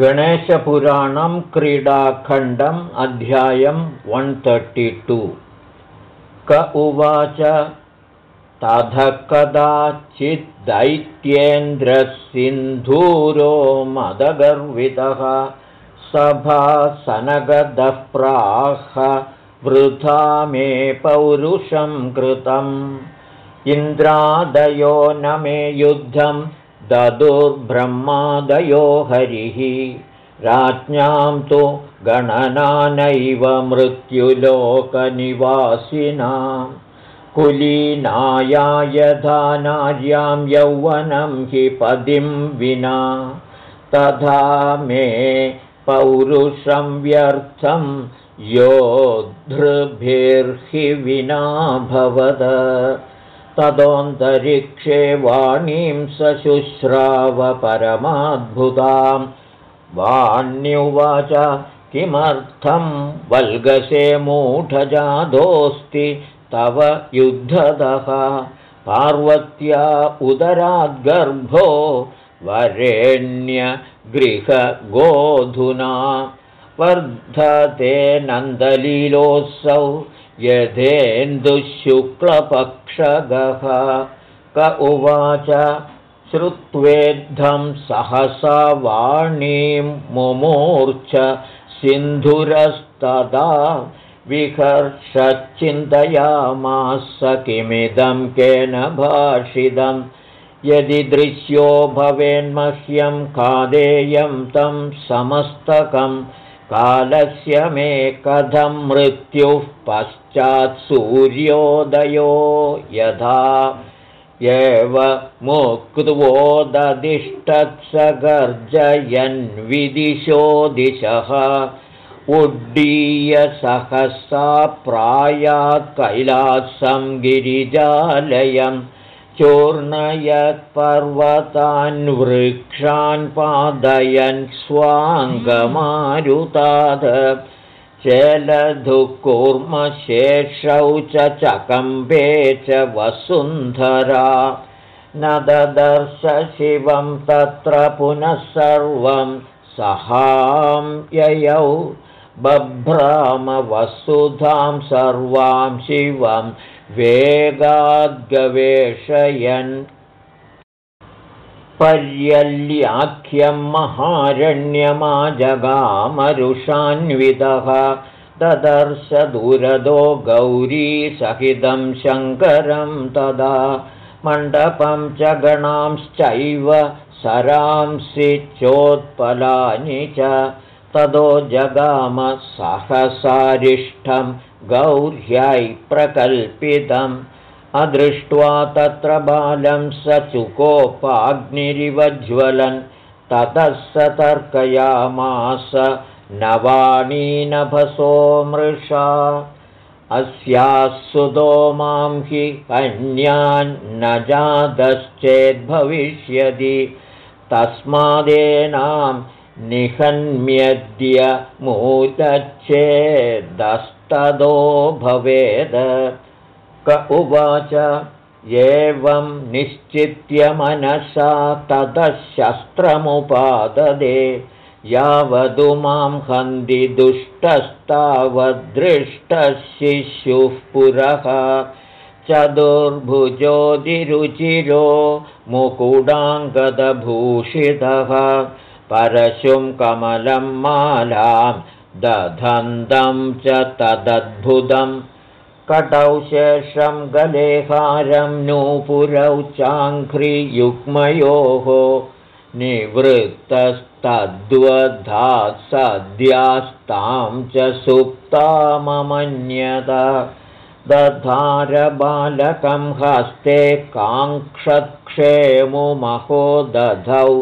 गणेशपुराणं क्रीडाखण्डम् अध्यायं one thirty two क उवाच तथ कदाचिद्दैत्येन्द्रसिन्धूरो मदगर्वितः सभासनगदः प्राह वृथा मे पौरुषं कृतम्। इन्द्रादयो न मे युद्धं ददुर्ब्रह्मादयो हरिः। राज्ञां तु गणनानैव मृत्युलोकनिवासिना। कुलीनाया यथा नार्यां यौवनं हि पदिं विना। तथा मे पौरुषं व्यर्थं योद्धृभिर्हि विना भवद तदोऽन्तरिक्षे वाणीं सशुश्रावपरमाद्भुताम्। वाण्युवाच किमर्थं वल्गसे मूढजादोऽस्ति तव युद्धतः पार्वत्या उदराद्गर्भो वरेण्यगृहगोधुना। वर्धते नन्दलीलोऽसौ यथेन्दुशुक्लपक्षगः क उवाच श्रुत्वेद्धं सहसा वाणीं मुमूर्छ सिन्धुरस्तदा विहर्षच्चिन्तयामास किमिदं केन भाषितं। यदि दृश्यो भवेन्मह्यं खादेयं तं समस्तकं कालस्य मे कथं मृत्युः पश्चात् सूर्योदयो यथा। एव मुक्त्वोदधिष्ठत्सगर्जयन्विदिशो दिशः उड्डीय सहसा प्रायात् कैलासं गिरिजालयं चूर्णयत्पर्वतान् वृक्षान् पादयन् स्वाङ्गमारुताद। चेलधुकूर्मशेषौ च चकम्बे च वसुन्धरा। न ददर्श शिवं तत्र पुनः सर्वं सहां ययौ। बभ्रामवसुधां सर्वां शिवं वेगाद्गवेषयन् पर्यल्याख्यं महारण्यमाजगामरुषान्वितः ददर्श दुरदो गौरीसहितं शङ्करं तदा मण्डपं च गणांश्चैव सरांसि चोत्पलानि च तदो जगामसहसारिष्ठं गौर्यै प्रकल्पितम्। अदृष्ट्वा तत्र बालं स चुकोपाग्निरिवज्वलन् ततः स तर्कयामास नवाणीनभसो मृषा। अस्याः सुतो मां हि अन्यान्न जातश्चेद्भविष्यति। तस्मादेनां निहन्म्यद्य मूतच्छेदस्तदो भवेद। क उवाच एवं निश्चित्य मनसा ततः शस्त्रमुपाददे। यावदु मां हन्ति दुष्टस्तावदृष्टशिशुः पुरः। चतुर्भुजोदिरुचिरो मुकुडाङ्गदभूषितः। परशुं कमलं मालां दधन्दं च तदद्भुतम् कटौ शेषं गलेहारं नूपुरौ चाङ्घ्रियुग्मयोः। निवृत्तस्तद्वधात् सद्यास्तां च सुप्ताममन्यत दधारबालकं हस्ते काङ्क्षत्क्षेमुमहो दधौ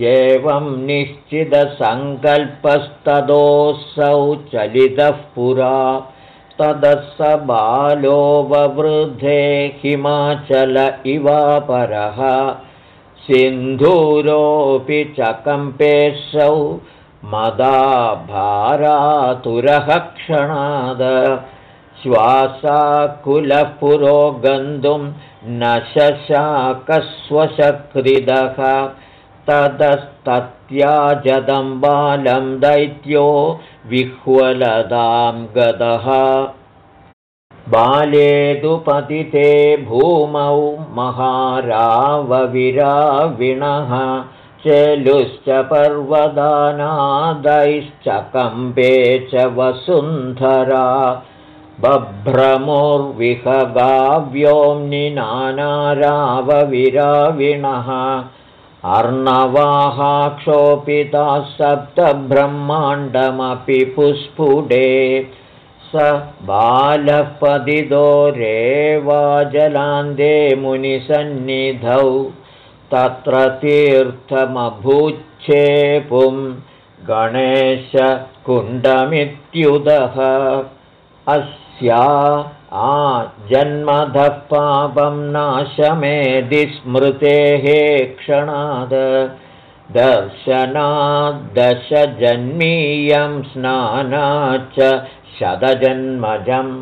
एवं निश्चितसङ्कल्पस्तदोऽसौ चलितः पुरा। ततः स बालो ववृद्धे हिमाचल इवापरः। सिन्धूरोऽपि चकम्पेशौ मदाभारातुरः क्षणाद। श्वासाकुलः पुरो गन्तुं न शशाकस्वशकृदः ततस्त तत्याजदं बालं दैत्यो विह्वलदां गतः बालेदुपतिते भूमौ महारावविराविणः चेलुश्च पर्वदानादैश्चकम्पे च वसुन्धरा। बभ्रमुर्विहगाव्योम्नि नानारावविराविणः अर्णवाहाक्षोपिताः सप्तब्रह्माण्डमपि पुस्फुटे स बालः रेवाजलान्दे मुनिसन्निधौ तत्र तीर्थमभूच्छेपुं गणेशकुण्डमित्युदः। अस्या जन्मधः पापं नाशमेधि स्मृतेः क्षणाद। दर्शनाद्दशजन्मीयं स्नानाच्च शतजन्मजम्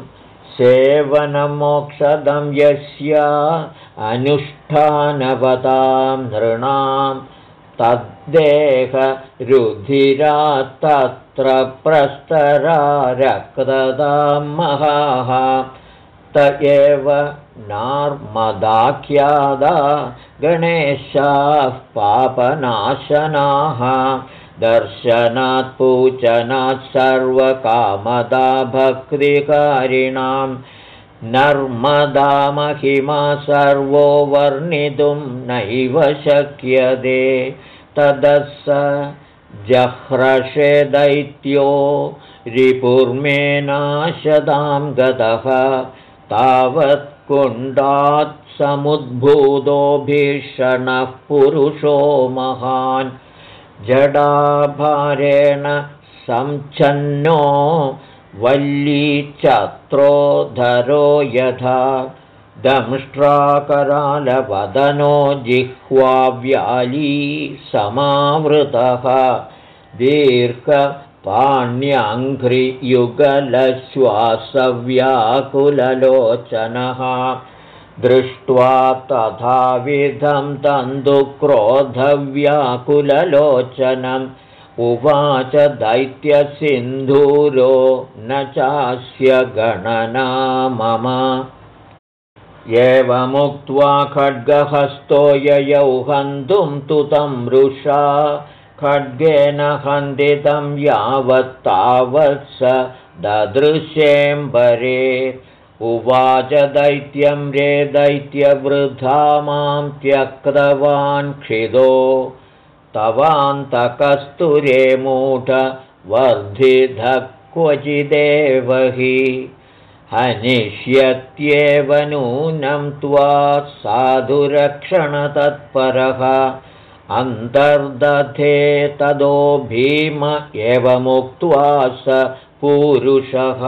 सेवनमोक्षदं यस्या अनुष्ठानवतां नृणां तद्देहरुधिरात्तत्र प्रस्तरा रक्तदां महाः त एव नार्मदाख्यादा गणेशाः पापनाशनाः। दर्शनात् पूजनात् सर्वकामदा भक्तिकारिणां नर्मदा महिमा सर्वो वर्णितुं नैव शक्यते। तदस जह्रषे दैत्यो रिपुर्मेनाशदां गतः तावत् कुण्डात् समुद्भूतो भीषणः पुरुषो महान्। जडाभारेण संच्छन्नो वल्लीचत्रोधरो यथा। दंष्ट्राकरालवदनो जिह्वाव्याली समावृतः दीर्घपाण्याङ्घ्रियुगलश्वासव्याकुललोचनः दृष्ट्वा तथाविधं तन्दुक्रोधव्याकुललोचनम् उवाच दैत्यसिन्धूरो न चास्य गणना मम। एवमुक्त्वा खड्गहस्तो ययौ हन्तुं तु तं रुषा खड्गेन हन्दितं यावत्तावत् स ददृश्येम्बरे उवाच दैत्यं रे दैत्यवृथा मां त्यक्तवान् क्षिदो। तवान्तकस्तुरे मूढवर्धिधः क्वचिदेव हि हनिष्यत्येव नूनं त्वा साधुरक्षणतत्परः अन्तर्दधे तदो भीम एवमुक्त्वा स पूरुषः।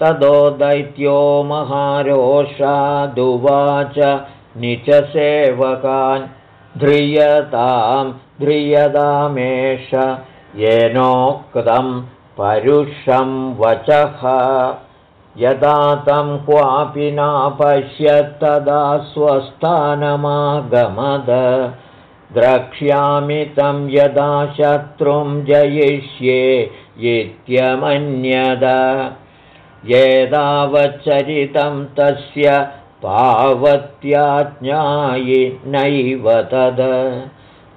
तदो दैत्यो महारोषादुवाच निचसेवकान् ध्रियतां ध्रियतामेष येनोक्तं परुषं वचः। यदा तं क्वापि नापश्यत्तदा स्वस्थानमागमद द्रक्ष्यामि तं यदा शत्रुं जयिष्ये इत्यमन्यद येदावच्चरितं तस्य नैव तद।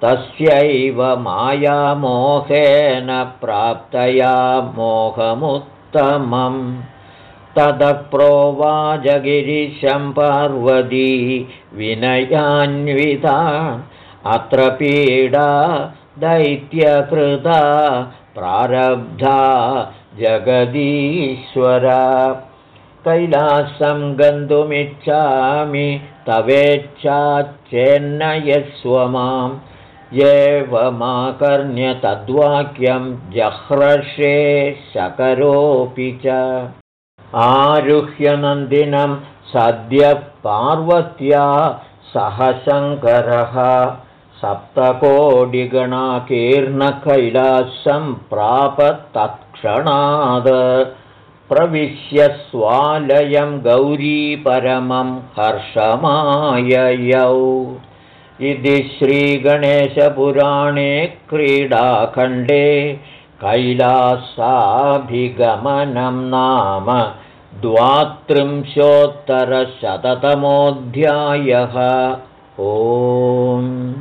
तस्यैव मायामोहेन प्राप्तया मोहमुत्तमम्। तदप्रोवाजगिरिशं पार्वती विनयान्विता अत्र पीडा दैत्यकृता प्रारब्धा जगदीश्वर। कैलासं गन्तुमिच्छामि तवेच्छाच्चेन्नयस्व माम्। एवमाकर्ण्य तद्वाक्यं जह्रषे शकरोऽपि च। आरुह्यनन्दिनं सद्यः पार्वत्या सह शङ्करः सप्तकोटिगणाकीर्णकैलासं प्राप तत्क्षणाद प्रविश्य स्वालयं गौरीपरमं हर्षमाययौ। इति श्रीगणेशपुराणे क्रीडाखण्डे कैलासाभिगमनं नाम द्वात्रिंशोत्तरशततमोऽध्यायः। ओम्